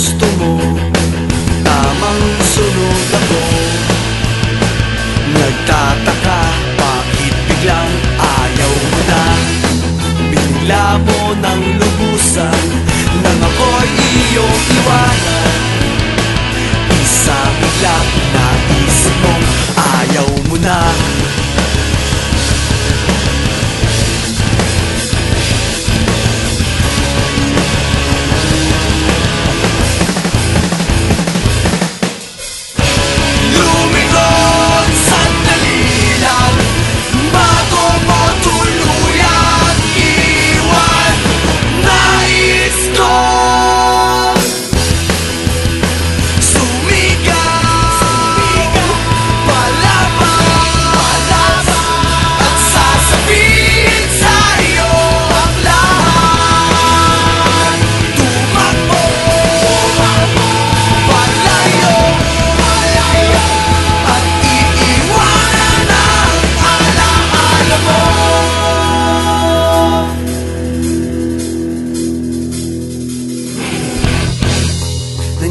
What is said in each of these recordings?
gusto mo. Tamang sunod ako. Nagtataka bakit biglang ayaw mo na? Binigla mo ng lubusan Nang ako'y iyong iwanan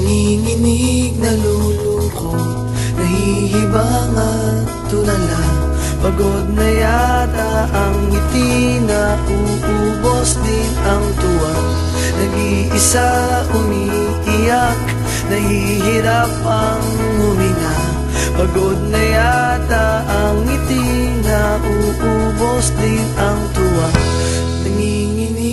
Nanginginig, nalulungkot Nahihibang at tulala. Pagod na yata ang ngiti na uubos din ang tuwa. Nag-iisa umiiyak Nahihirap ang huminga. Pagod na yata ang ngiti na uubos din ang tuwa. Nanginginig